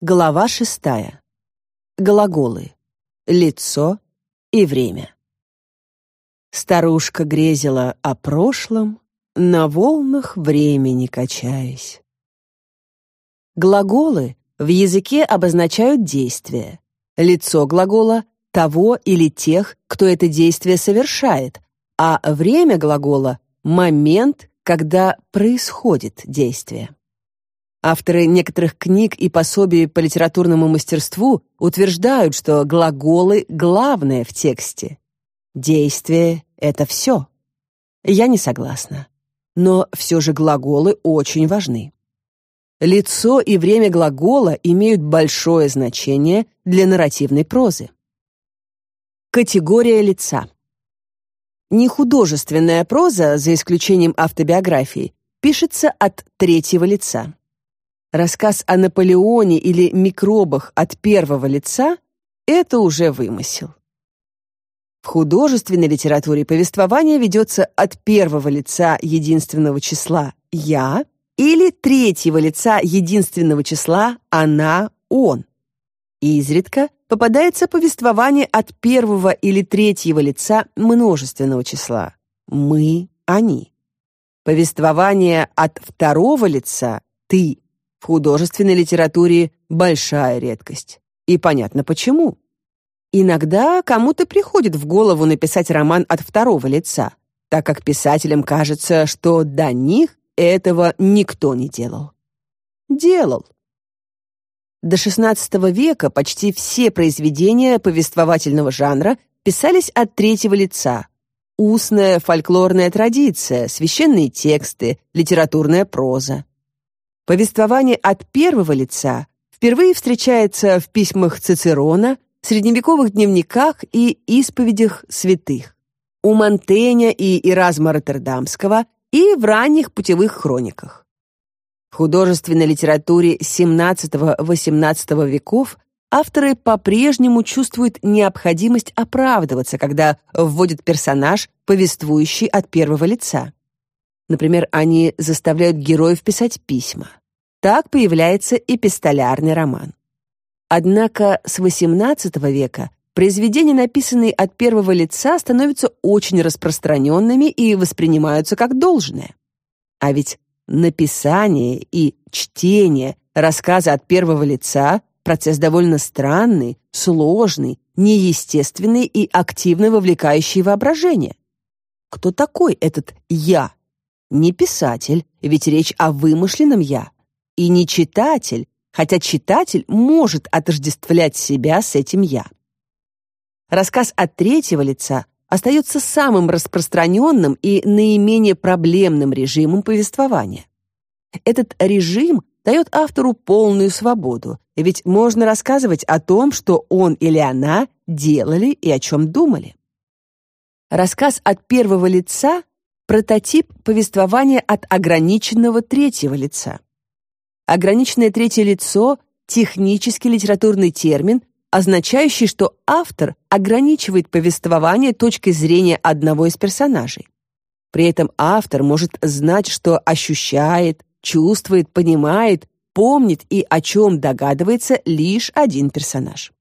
Глава шестая. Глаголы. Лицо и время. Старушка грезила о прошлом, на волнах времени качаясь. Глаголы в языке обозначают действие. Лицо глагола — того или тех, кто это действие совершает, а время глагола — момент, когда происходит действие. Авторы некоторых книг и пособий по литературному мастерству утверждают, что глаголы главное в тексте. Действие — это все. Я не согласна. Но все же глаголы очень важны. Лицо и время глагола имеют большое значение для нарративной прозы. Категория лица. Нехудожественная проза, за исключением автобиографии, пишется от третьего лица. Рассказ о Наполеоне или микробах от первого лица — это уже вымысел. В художественной литературе повествование ведется от первого лица единственного числа «я» или третьего лица единственного числа «она», «он». Изредка попадается повествование от первого или третьего лица множественного числа «мы», «они». Повествование от второго лица «ты», в художественной литературе большая редкость. И понятно почему. Иногда кому-то приходит в голову написать роман от второго лица, так как писателям кажется, что до них этого никто не делал. Делал. До XVI века почти все произведения повествовательного жанра писались от третьего лица. Устная фольклорная традиция, священные тексты, литературная проза. Повествование от первого лица впервые встречается в письмах Цицерона, средневековых дневниках и исповедях святых, у Монтэня и Иразма Роттердамского и в ранних путевых хрониках. В художественной литературе XVII-XVIII веков авторы по-прежнему чувствуют необходимость оправдываться, когда вводят персонаж, повествующий от первого лица. Например, они заставляют героев писать письма. Так появляется эпистолярный роман. Однако с XVIII века произведения, написанные от первого лица, становятся очень распространенными и воспринимаются как должное. А ведь написание и чтение рассказа от первого лица — процесс довольно странный, сложный, неестественный и активно вовлекающий воображение. Кто такой этот «я»? Не писатель, ведь речь о вымышленном «я», и не читатель, хотя читатель может отождествлять себя с этим «я». Рассказ от третьего лица остается самым распространенным и наименее проблемным режимом повествования. Этот режим дает автору полную свободу, ведь можно рассказывать о том, что он или она делали и о чем думали. Рассказ от первого лица — прототип повествования от ограниченного третьего лица. Ограниченное третье лицо — технический литературный термин, означающий, что автор ограничивает повествование точкой зрения одного из персонажей. При этом автор может знать, что ощущает, чувствует, понимает, помнит и о чем догадывается лишь один персонаж.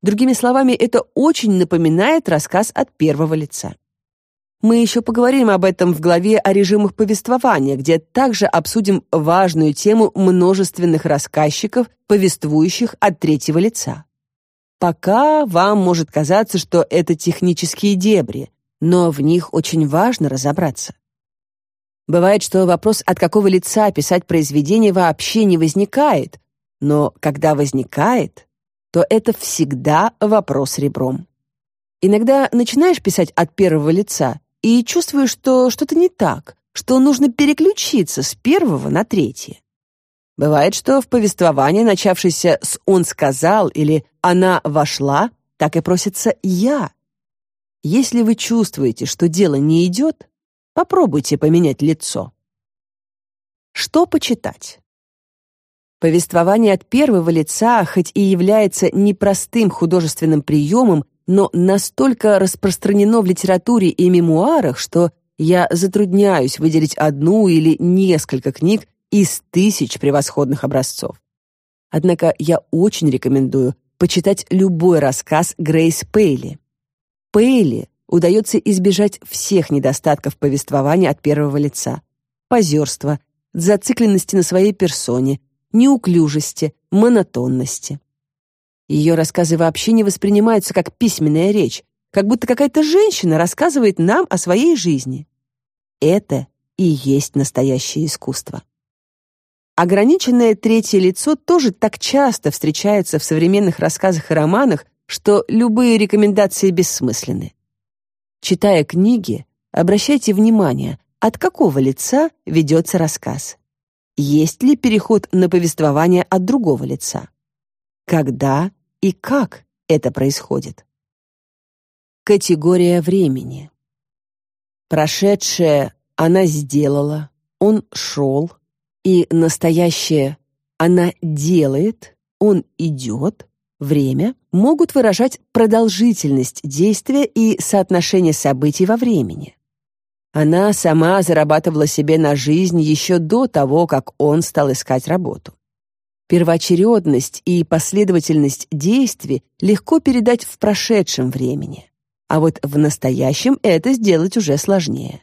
Другими словами, это очень напоминает рассказ от первого лица. Мы еще поговорим об этом в главе о режимах повествования, где также обсудим важную тему множественных рассказчиков, повествующих от третьего лица. Пока вам может казаться, что это технические дебри, но в них очень важно разобраться. Бывает, что вопрос, от какого лица писать произведение, вообще не возникает, но когда возникает, то это всегда вопрос ребром. Иногда начинаешь писать от первого лица и чувствуешь, что что-то не так, что нужно переключиться с первого на третье. Бывает, что в повествовании, начавшееся с «он сказал» или «она вошла», так и просится «я». Если вы чувствуете, что дело не идет, попробуйте поменять лицо. Что почитать? Повествование от первого лица, хоть и является непростым художественным приемом, но настолько распространено в литературе и мемуарах, что я затрудняюсь выделить одну или несколько книг из тысяч превосходных образцов. Однако я очень рекомендую почитать любой рассказ Грейс Пейли. Пейли удается избежать всех недостатков повествования от первого лица. Позерства, зацикленности на своей персоне, неуклюжести, монотонности. Ее рассказы вообще не воспринимаются как письменная речь, как будто какая-то женщина рассказывает нам о своей жизни. Это и есть настоящее искусство. Ограниченное третье лицо тоже так часто встречается в современных рассказах и романах, что любые рекомендации бессмысленны. Читая книги, обращайте внимание, от какого лица ведется рассказ. Есть ли переход на повествование от другого лица? Когда и как это происходит? Категория времени. Прошедшее она сделала, он шел, и настоящее она делает, он идет, время могут выражать продолжительность действия и соотношение событий во времени. Она сама зарабатывала себе на жизнь еще до того, как он стал искать работу. Первоочередность и последовательность действий легко передать в прошедшем времени, а вот в настоящем это сделать уже сложнее.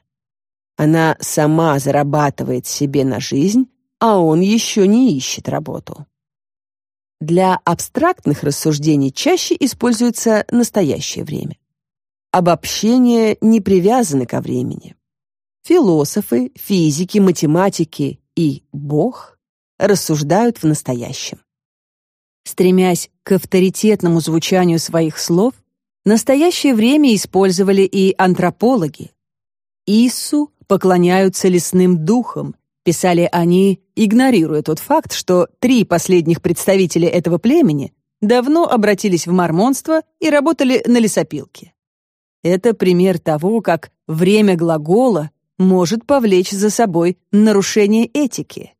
Она сама зарабатывает себе на жизнь, а он еще не ищет работу. Для абстрактных рассуждений чаще используется настоящее время. Обобщения не привязаны ко времени. Философы, физики, математики и Бог рассуждают в настоящем. Стремясь к авторитетному звучанию своих слов, настоящее время использовали и антропологи. Иссу поклоняются лесным духам, писали они, игнорируя тот факт, что три последних представителя этого племени давно обратились в мормонство и работали на лесопилке. Это пример того, как время глагола может повлечь за собой нарушение этики.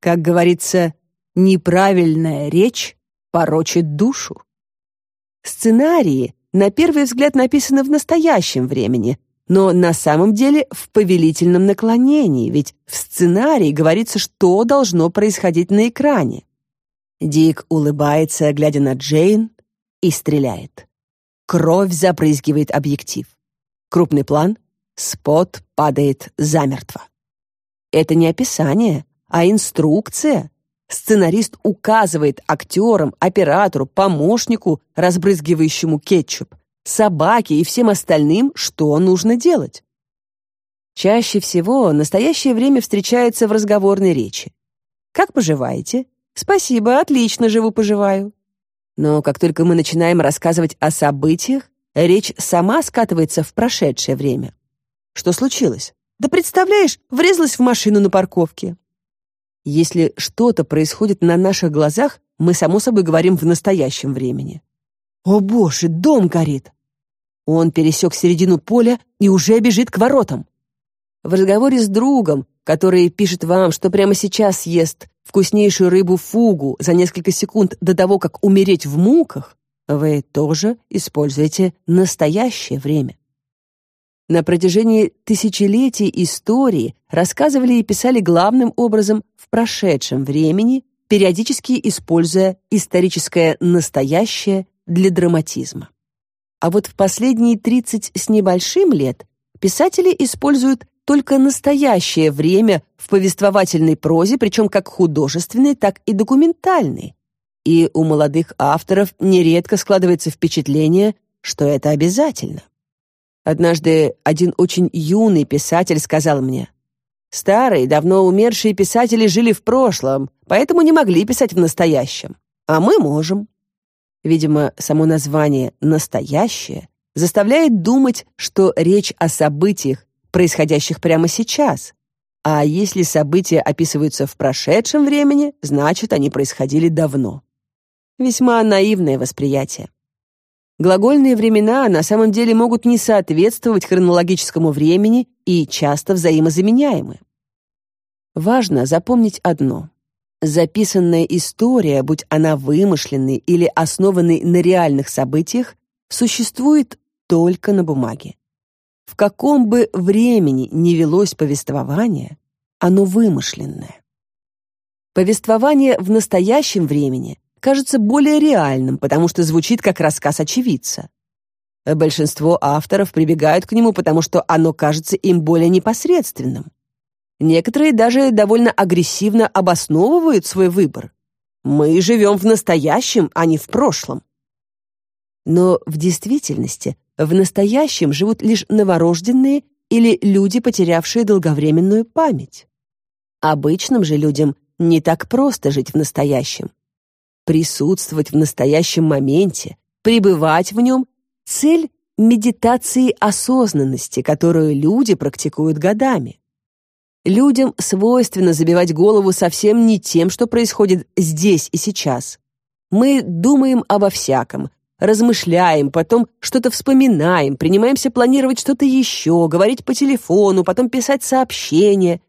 Как говорится, неправильная речь порочит душу. Сценарии на первый взгляд написаны в настоящем времени, но на самом деле в повелительном наклонении, ведь в сценарии говорится, что должно происходить на экране. Дик улыбается, глядя на Джейн, и стреляет. Кровь запрызгивает объектив. Крупный план, спот падает замертво. Это не описание, а инструкция. Сценарист указывает актерам, оператору, помощнику, разбрызгивающему кетчуп, собаке и всем остальным, что нужно делать. Чаще всего настоящее время встречается в разговорной речи. «Как поживаете?» «Спасибо, отлично живу-поживаю». Но как только мы начинаем рассказывать о событиях, речь сама скатывается в прошедшее время. Что случилось? Да представляешь, врезалась в машину на парковке. Если что-то происходит на наших глазах, мы, само собой, говорим в настоящем времени. «О боже, дом горит!» Он пересек середину поля и уже бежит к воротам. В разговоре с другом, который пишет вам, что прямо сейчас ест вкуснейшую рыбу фугу за несколько секунд до того, как умереть в муках, вы тоже используете настоящее время. На протяжении тысячелетий истории рассказывали и писали главным образом в прошедшем времени, периодически используя историческое настоящее для драматизма. А вот в последние 30 с небольшим лет писатели используют только настоящее время в повествовательной прозе, причем как художественной, так и документальной. И у молодых авторов нередко складывается впечатление, что это обязательно. Однажды один очень юный писатель сказал мне, «Старые, давно умершие писатели жили в прошлом, поэтому не могли писать в настоящем. А мы можем». Видимо, само название «настоящее» заставляет думать, что речь о событиях, происходящих прямо сейчас. А если события описываются в прошедшем времени, значит, они происходили давно. Весьма наивное восприятие. Глагольные времена на самом деле могут не соответствовать хронологическому времени и часто взаимозаменяемы. Важно запомнить одно. Записанная история, будь она вымышленной или основанной на реальных событиях, существует только на бумаге. В каком бы времени ни велось повествование, оно вымышленное. Повествование в настоящем времени кажется более реальным, потому что звучит как рассказ очевидца. Большинство авторов прибегают к нему, потому что оно кажется им более непосредственным. Некоторые даже довольно агрессивно обосновывают свой выбор. Мы живем в настоящем, а не в прошлом. Но в действительности в настоящем живут лишь новорожденные или люди, потерявшие долговременную память. Обычным же людям не так просто жить в настоящем. Присутствовать в настоящем моменте, пребывать в нем — цель медитации осознанности, которую люди практикуют годами. Людям свойственно забивать голову совсем не тем, что происходит здесь и сейчас. Мы думаем обо всяком, размышляем, потом что-то вспоминаем, принимаемся планировать что-то еще, говорить по телефону, потом писать сообщения.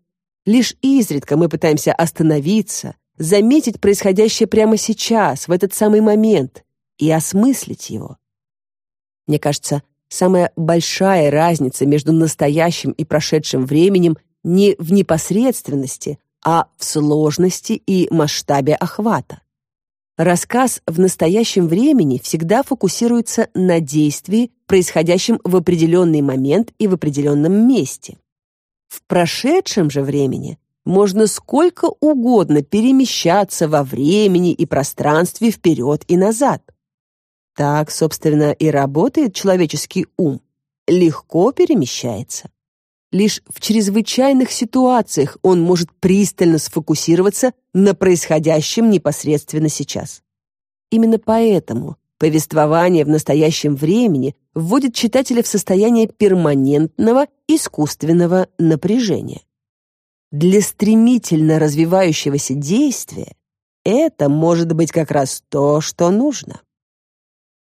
Лишь изредка мы пытаемся остановиться, заметить происходящее прямо сейчас, в этот самый момент, и осмыслить его. Мне кажется, самая большая разница между настоящим и прошедшим временем не в непосредственности, а в сложности и масштабе охвата. Рассказ в настоящем времени всегда фокусируется на действии, происходящем в определенный момент и в определенном месте. В прошедшем же времени можно сколько угодно перемещаться во времени и пространстве вперед и назад. Так, собственно, и работает человеческий ум. Легко перемещается. Лишь в чрезвычайных ситуациях он может пристально сфокусироваться на происходящем непосредственно сейчас. Именно поэтому повествование в настоящем времени вводит читателя в состояние перманентного искусственного напряжения. Для стремительно развивающегося действия это может быть как раз то, что нужно.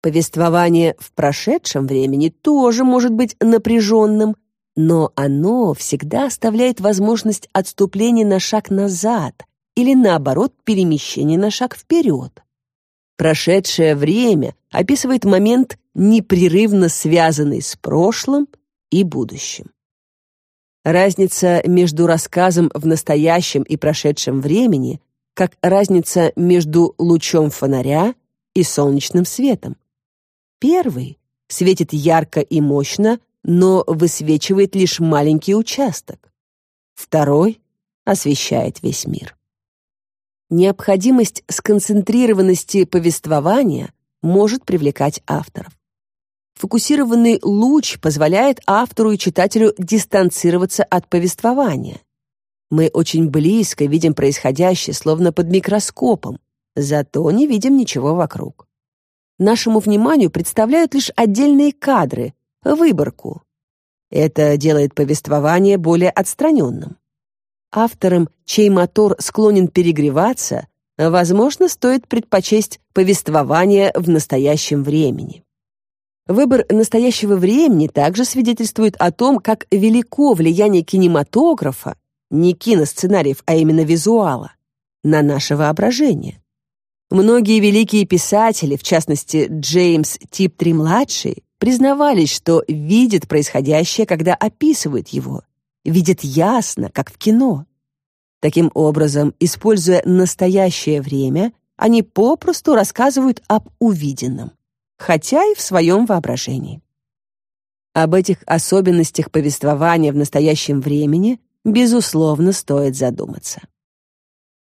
Повествование в прошедшем времени тоже может быть напряженным, но оно всегда оставляет возможность отступления на шаг назад или, наоборот, перемещения на шаг вперед. Прошедшее время описывает момент, непрерывно связанный с прошлым и будущим. Разница между рассказом в настоящем и прошедшем времени как разница между лучом фонаря и солнечным светом. Первый светит ярко и мощно но высвечивает лишь маленький участок. Второй освещает весь мир. Необходимость сконцентрированности повествования может привлекать авторов. Фокусированный луч позволяет автору и читателю дистанцироваться от повествования. Мы очень близко видим происходящее, словно под микроскопом, зато не видим ничего вокруг. Нашему вниманию представляют лишь отдельные кадры, выборку. Это делает повествование более отстраненным. Авторам, чей мотор склонен перегреваться, возможно, стоит предпочесть повествование в настоящем времени. Выбор настоящего времени также свидетельствует о том, как велико влияние кинематографа, не киносценариев, а именно визуала, на наше воображение. Многие великие писатели, в частности Джеймс Типтри-младший, признавались, что видят происходящее, когда описывают его, видят ясно, как в кино. Таким образом, используя настоящее время, они попросту рассказывают об увиденном, хотя и в своем воображении. Об этих особенностях повествования в настоящем времени, безусловно, стоит задуматься.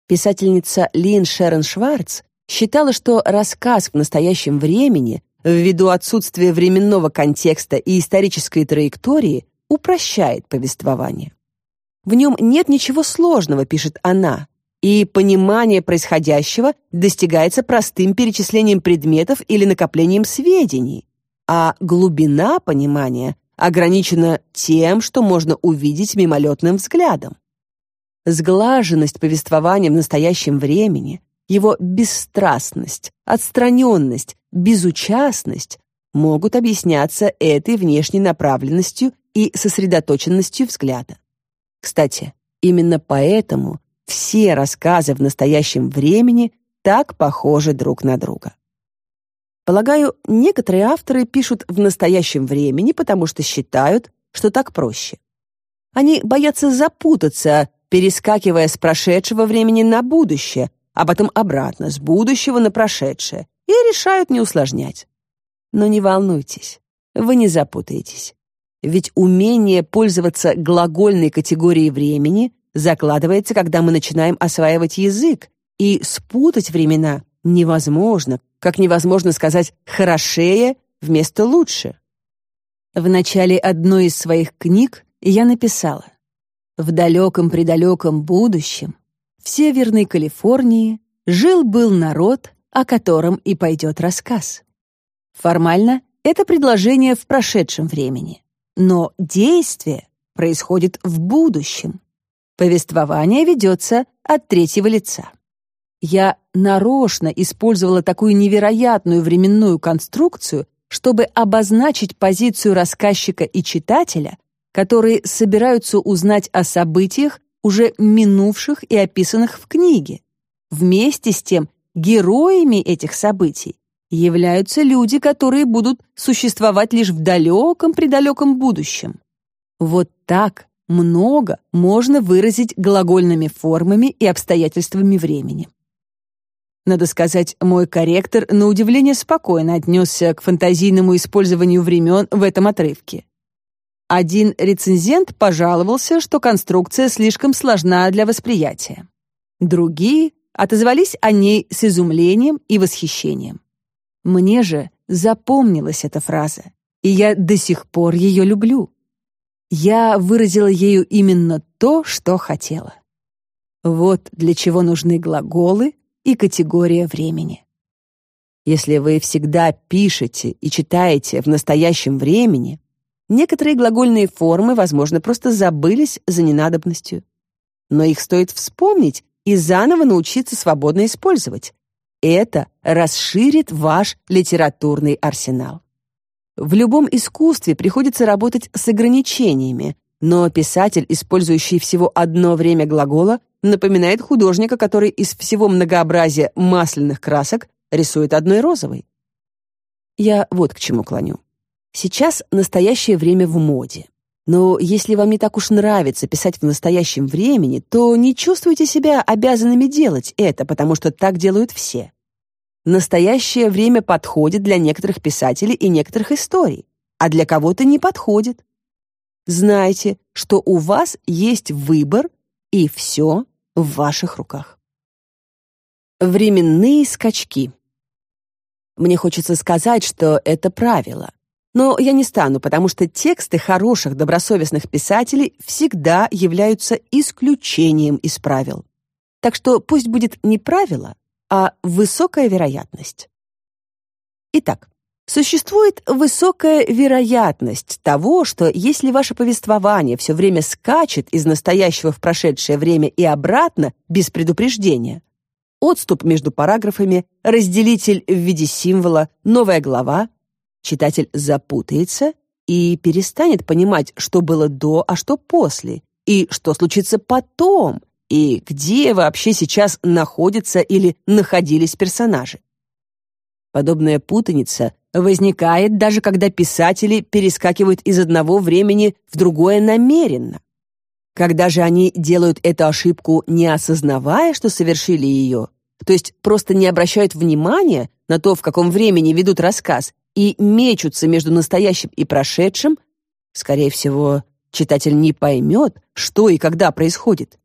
Писательница Лин Шерон Шварц считала, что рассказ в настоящем времени ввиду отсутствия временного контекста и исторической траектории, упрощает повествование. В нем нет ничего сложного, пишет она, и понимание происходящего достигается простым перечислением предметов или накоплением сведений, а глубина понимания ограничена тем, что можно увидеть мимолетным взглядом. Сглаженность повествования в настоящем времени, его бесстрастность, отстраненность, безучастность могут объясняться этой внешней направленностью и сосредоточенностью взгляда. Кстати, именно поэтому все рассказы в настоящем времени так похожи друг на друга. Полагаю, некоторые авторы пишут в настоящем времени, потому что считают, что так проще. Они боятся запутаться, перескакивая с прошедшего времени на будущее, а потом обратно, с будущего на прошедшее, и решают не усложнять. Но не волнуйтесь, вы не запутаетесь. Ведь умение пользоваться глагольной категорией времени закладывается, когда мы начинаем осваивать язык, и спутать времена невозможно, как невозможно сказать «хорошее» вместо «лучше». В начале одной из своих книг я написала «В далеком-предалеком будущем в Северной Калифорнии жил-был народ, о котором и пойдет рассказ». Формально это предложение в прошедшем времени, но действие происходит в будущем. Повествование ведется от третьего лица. Я нарочно использовала такую невероятную временную конструкцию, чтобы обозначить позицию рассказчика и читателя, которые собираются узнать о событиях, уже минувших и описанных в книге. Вместе с тем, героями этих событий являются люди, которые будут существовать лишь в далеком-предалеком будущем. Вот так много можно выразить глагольными формами и обстоятельствами времени. Надо сказать, мой корректор на удивление спокойно отнесся к фантазийному использованию времен в этом отрывке. Один рецензент пожаловался, что конструкция слишком сложна для восприятия. Другие отозвались о ней с изумлением и восхищением. Мне же запомнилась эта фраза, и я до сих пор ее люблю. Я выразила ею именно то, что хотела. Вот для чего нужны глаголы и категория времени. Если вы всегда пишете и читаете в настоящем времени, некоторые глагольные формы, возможно, просто забылись за ненадобностью. Но их стоит вспомнить и заново научиться свободно использовать. Это расширит ваш литературный арсенал. В любом искусстве приходится работать с ограничениями, но писатель, использующий всего одно время глагола, напоминает художника, который из всего многообразия масляных красок рисует одной розовой. Я вот к чему клоню. Сейчас настоящее время в моде. Но если вам не так уж нравится писать в настоящем времени, то не чувствуйте себя обязанными делать это, потому что так делают все. Настоящее время подходит для некоторых писателей и некоторых историй, а для кого-то не подходит. Знайте, что у вас есть выбор, и все в ваших руках. Временные скачки. Мне хочется сказать, что это правило. Но я не стану, потому что тексты хороших добросовестных писателей всегда являются исключением из правил. Так что пусть будет не правило, а высокая вероятность. Итак, Существует высокая вероятность того, что если ваше повествование все время скачет из настоящего в прошедшее время и обратно без предупреждения, отступ между параграфами, разделитель в виде символа, новая глава, читатель запутается и перестанет понимать, что было до, а что после, и что случится потом, и где вообще сейчас находятся или находились персонажи. Подобная путаница возникает даже когда писатели перескакивают из одного времени в другое намеренно. Когда же они делают эту ошибку, не осознавая, что совершили ее, то есть просто не обращают внимания на то, в каком времени ведут рассказ, и мечутся между настоящим и прошедшим, скорее всего, читатель не поймет, что и когда происходит.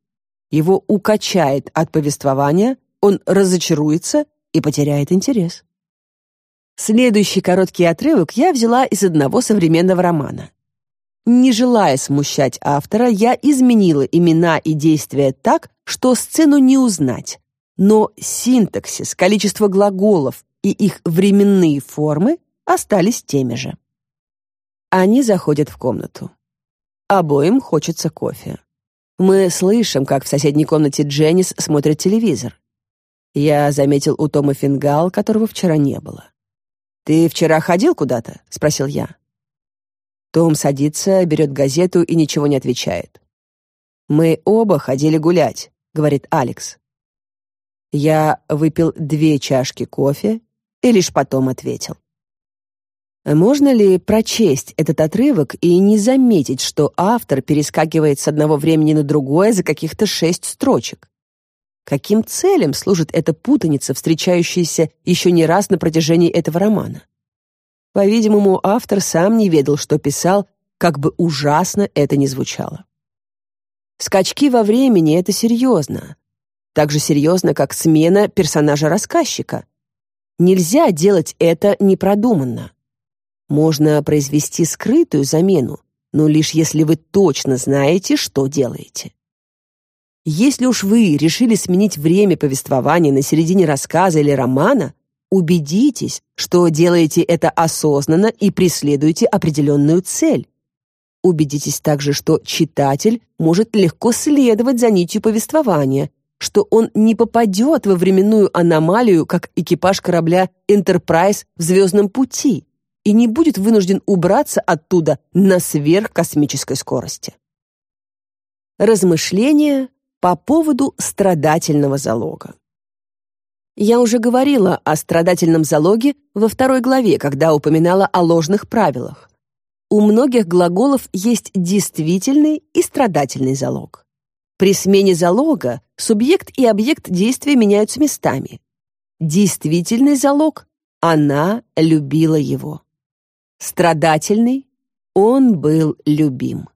Его укачает от повествования, он разочаруется и потеряет интерес. Следующий короткий отрывок я взяла из одного современного романа. Не желая смущать автора, я изменила имена и действия так, что сцену не узнать. Но синтаксис, количество глаголов и их временные формы остались теми же. Они заходят в комнату. Обоим хочется кофе. Мы слышим, как в соседней комнате Дженнис смотрит телевизор. Я заметил у Тома фингал, которого вчера не было. «Ты вчера ходил куда-то?» — спросил я. Том садится, берет газету и ничего не отвечает. «Мы оба ходили гулять», — говорит Алекс. Я выпил две чашки кофе и лишь потом ответил. Можно ли прочесть этот отрывок и не заметить, что автор перескакивает с одного времени на другое за каких-то шесть строчек? Каким целям служит эта путаница, встречающаяся еще не раз на протяжении этого романа? По-видимому, автор сам не ведал, что писал, как бы ужасно это ни звучало. Скачки во времени — это серьезно. Так же серьезно, как смена персонажа-рассказчика. Нельзя делать это непродуманно. Можно произвести скрытую замену, но лишь если вы точно знаете, что делаете. Если уж вы решили сменить время повествования на середине рассказа или романа, убедитесь, что делаете это осознанно и преследуете определенную цель. Убедитесь также, что читатель может легко следовать за нитью повествования, что он не попадет во временную аномалию, как экипаж корабля «Энтерпрайз» в «Звездном пути», и не будет вынужден убраться оттуда на сверхкосмической скорости. Размышления по поводу страдательного залога. Я уже говорила о страдательном залоге во второй главе, когда упоминала о ложных правилах. У многих глаголов есть действительный и страдательный залог. При смене залога субъект и объект действия меняются местами. Действительный залог — она любила его. Страдательный — он был любим.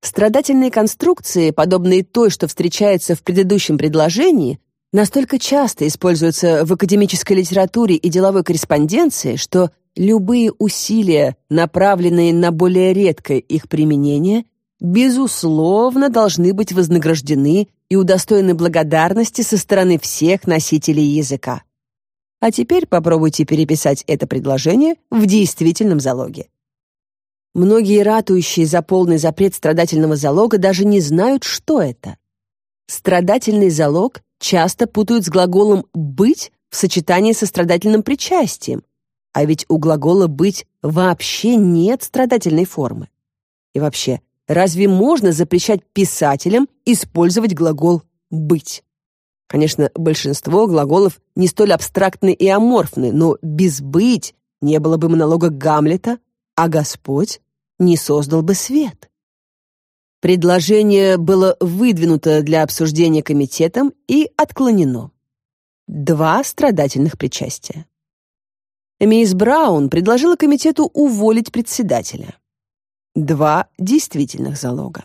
Страдательные конструкции, подобные той, что встречается в предыдущем предложении, настолько часто используются в академической литературе и деловой корреспонденции, что любые усилия, направленные на более редкое их применение, безусловно, должны быть вознаграждены и удостоены благодарности со стороны всех носителей языка. А теперь попробуйте переписать это предложение в действительном залоге. Многие ратующие за полный запрет страдательного залога даже не знают, что это. Страдательный залог часто путают с глаголом «быть» в сочетании со страдательным причастием, а ведь у глагола «быть» вообще нет страдательной формы. И вообще, разве можно запрещать писателям использовать глагол «быть»? Конечно, большинство глаголов не столь абстрактны и аморфны, но без «быть» не было бы монолога Гамлета, а Господь не создал бы свет. Предложение было выдвинуто для обсуждения комитетом и отклонено. Два страдательных причастия. Мисс Браун предложила комитету уволить председателя. Два действительных залога.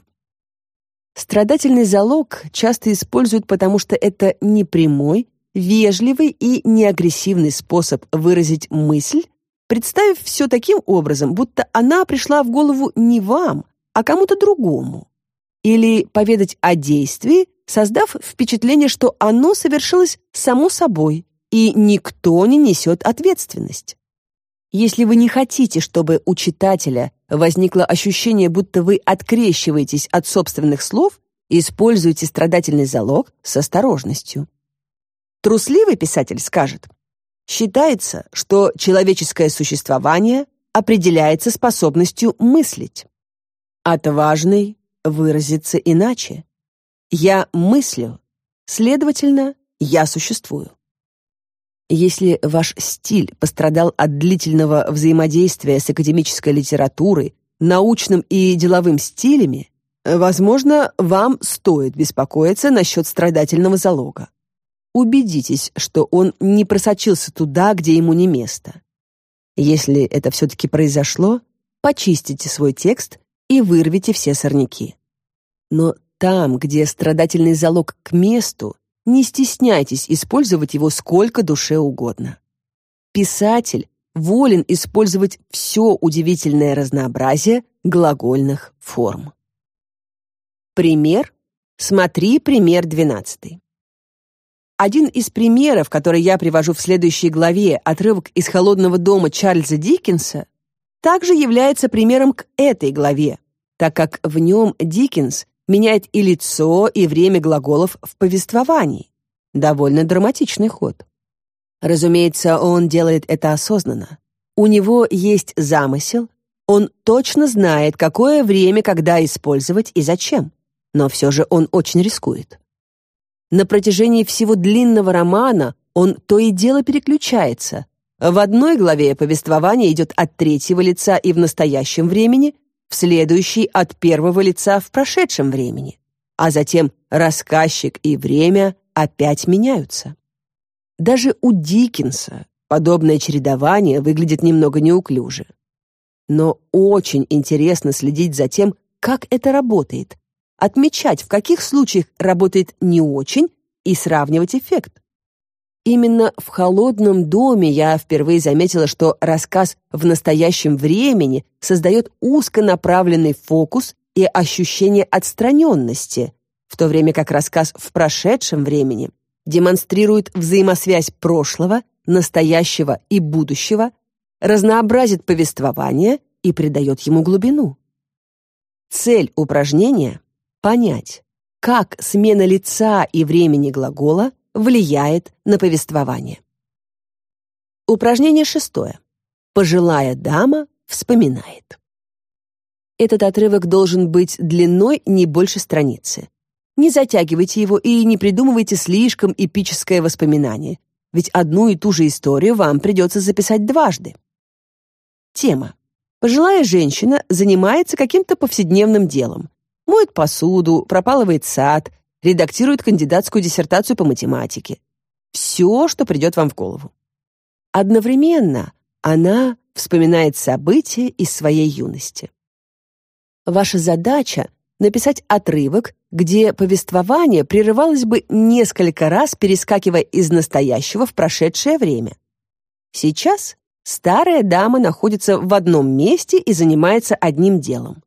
Страдательный залог часто используют, потому что это непрямой, вежливый и неагрессивный способ выразить мысль, представив все таким образом, будто она пришла в голову не вам, а кому-то другому. Или поведать о действии, создав впечатление, что оно совершилось само собой, и никто не несет ответственность. Если вы не хотите, чтобы у читателя возникло ощущение, будто вы открещиваетесь от собственных слов, используйте страдательный залог с осторожностью. Трусливый писатель скажет, считается, что человеческое существование определяется способностью мыслить. Отважный выразиться иначе. Я мыслю, следовательно, я существую. Если ваш стиль пострадал от длительного взаимодействия с академической литературой, научным и деловым стилями, возможно, вам стоит беспокоиться насчет страдательного залога. Убедитесь, что он не просочился туда, где ему не место. Если это все-таки произошло, почистите свой текст и вырвите все сорняки. Но там, где страдательный залог к месту, не стесняйтесь использовать его сколько душе угодно. Писатель волен использовать все удивительное разнообразие глагольных форм. Пример. Смотри пример 12. Один из примеров, который я привожу в следующей главе, отрывок из «Холодного дома» Чарльза Диккенса, также является примером к этой главе, так как в нем Диккенс меняет и лицо, и время глаголов в повествовании. Довольно драматичный ход. Разумеется, он делает это осознанно. У него есть замысел, он точно знает, какое время когда использовать и зачем, но все же он очень рискует. На протяжении всего длинного романа он то и дело переключается, В одной главе повествование идет от третьего лица и в настоящем времени, в следующей — от первого лица в прошедшем времени, а затем рассказчик и время опять меняются. Даже у Диккенса подобное чередование выглядит немного неуклюже. Но очень интересно следить за тем, как это работает, отмечать, в каких случаях работает не очень, и сравнивать эффект. Именно в «Холодном доме» я впервые заметила, что рассказ в настоящем времени создает узконаправленный фокус и ощущение отстраненности, в то время как рассказ в прошедшем времени демонстрирует взаимосвязь прошлого, настоящего и будущего, разнообразит повествование и придает ему глубину. Цель упражнения — понять, как смена лица и времени глагола влияет на повествование. Упражнение шестое. Пожилая дама вспоминает. Этот отрывок должен быть длиной не больше страницы. Не затягивайте его и не придумывайте слишком эпическое воспоминание, ведь одну и ту же историю вам придется записать дважды. Тема. Пожилая женщина занимается каким-то повседневным делом. Моет посуду, пропалывает сад, редактирует кандидатскую диссертацию по математике. Все, что придет вам в голову. Одновременно она вспоминает события из своей юности. Ваша задача — написать отрывок, где повествование прерывалось бы несколько раз, перескакивая из настоящего в прошедшее время. Сейчас старая дама находится в одном месте и занимается одним делом.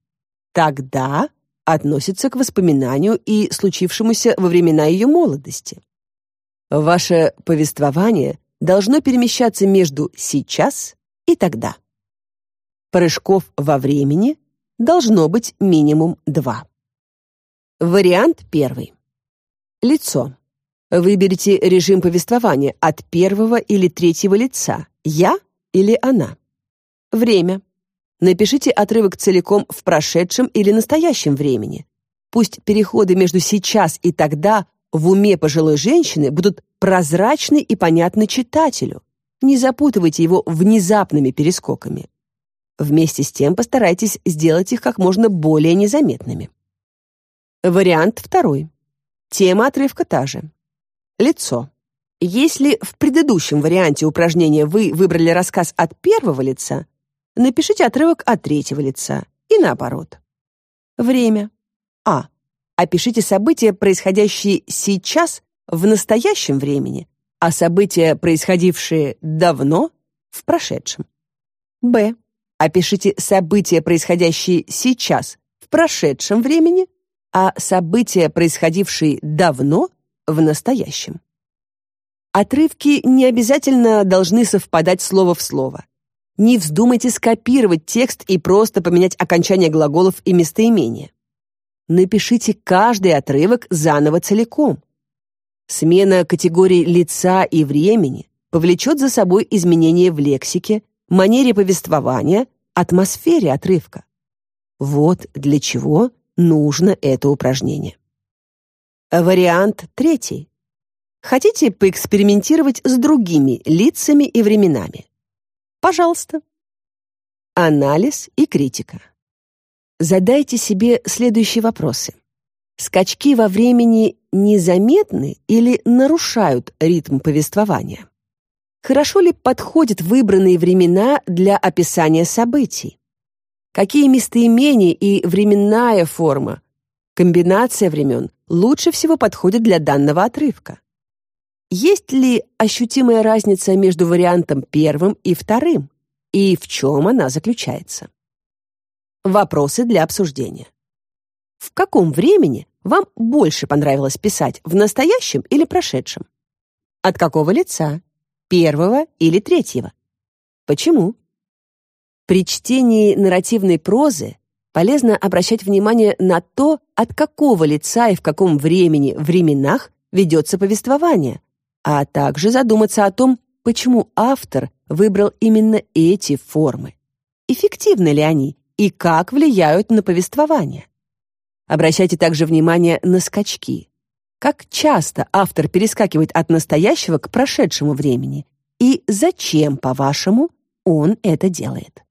Тогда относится к воспоминанию и случившемуся во времена ее молодости. Ваше повествование должно перемещаться между «сейчас» и «тогда». Прыжков во времени должно быть минимум два. Вариант первый. Лицо. Выберите режим повествования от первого или третьего лица «я» или «она». Время. Напишите отрывок целиком в прошедшем или настоящем времени. Пусть переходы между сейчас и тогда в уме пожилой женщины будут прозрачны и понятны читателю. Не запутывайте его внезапными перескоками. Вместе с тем постарайтесь сделать их как можно более незаметными. Вариант второй. Тема отрывка та же. Лицо. Если в предыдущем варианте упражнения вы выбрали рассказ от первого лица, напишите отрывок от третьего лица и наоборот. Время. А. Опишите события, происходящие сейчас в настоящем времени, а события, происходившие давно, в прошедшем. Б. Опишите события, происходящие сейчас в прошедшем времени, а события, происходившие давно, в настоящем. Отрывки не обязательно должны совпадать слово в слово. Не вздумайте скопировать текст и просто поменять окончание глаголов и местоимения. Напишите каждый отрывок заново целиком. Смена категорий лица и времени повлечет за собой изменения в лексике, манере повествования, атмосфере отрывка. Вот для чего нужно это упражнение. Вариант третий. Хотите поэкспериментировать с другими лицами и временами? Пожалуйста. Анализ и критика. Задайте себе следующие вопросы. Скачки во времени незаметны или нарушают ритм повествования? Хорошо ли подходят выбранные времена для описания событий? Какие местоимения и временная форма, комбинация времен лучше всего подходят для данного отрывка? Есть ли ощутимая разница между вариантом первым и вторым? И в чем она заключается? Вопросы для обсуждения. В каком времени вам больше понравилось писать, в настоящем или прошедшем? От какого лица? Первого или третьего? Почему? При чтении нарративной прозы полезно обращать внимание на то, от какого лица и в каком времени, временах ведется повествование, а также задуматься о том, почему автор выбрал именно эти формы. Эффективны ли они и как влияют на повествование? Обращайте также внимание на скачки. Как часто автор перескакивает от настоящего к прошедшему времени и зачем, по-вашему, он это делает.